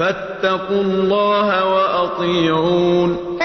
فَاتَّقُوا اللَّهَ وَأَطِيعُونِ.